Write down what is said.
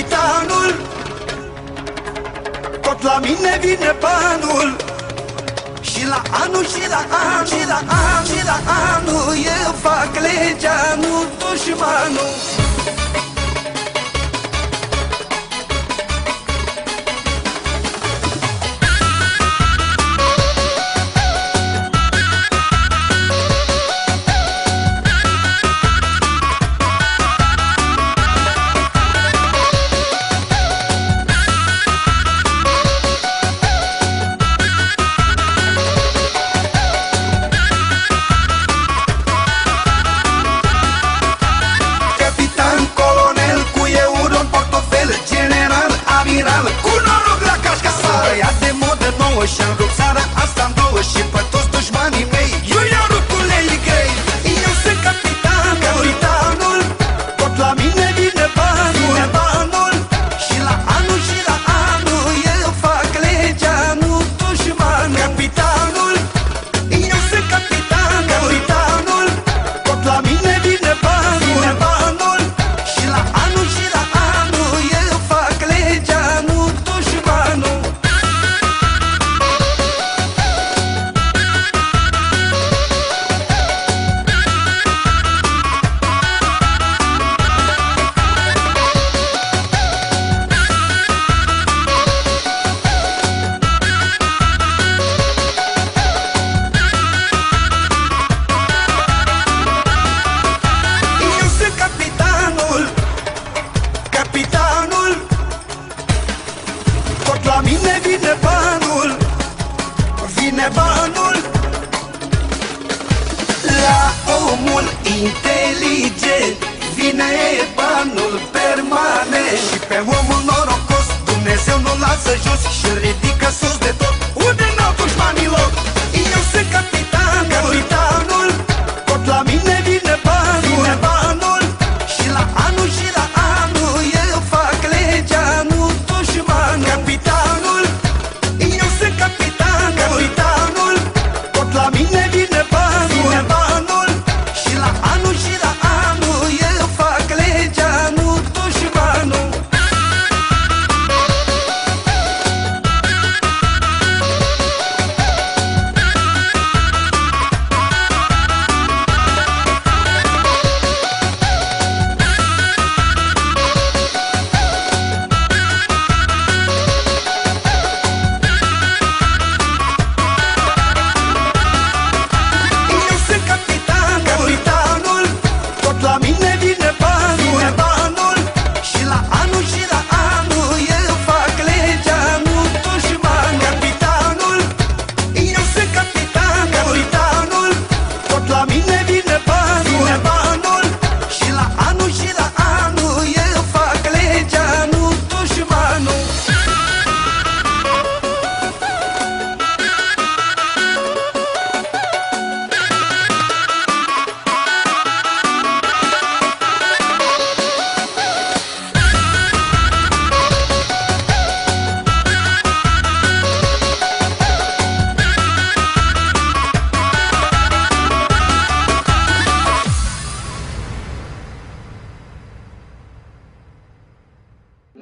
capitanul. Tot la mine vine panul Și la anul, și la anul, și la anul, și la anul Eu fac legea, nu dușmanul. pune banul La omul inteligent Vine banul permanent. Și pe omul norocos Dumnezeu nu lasă jos și ridică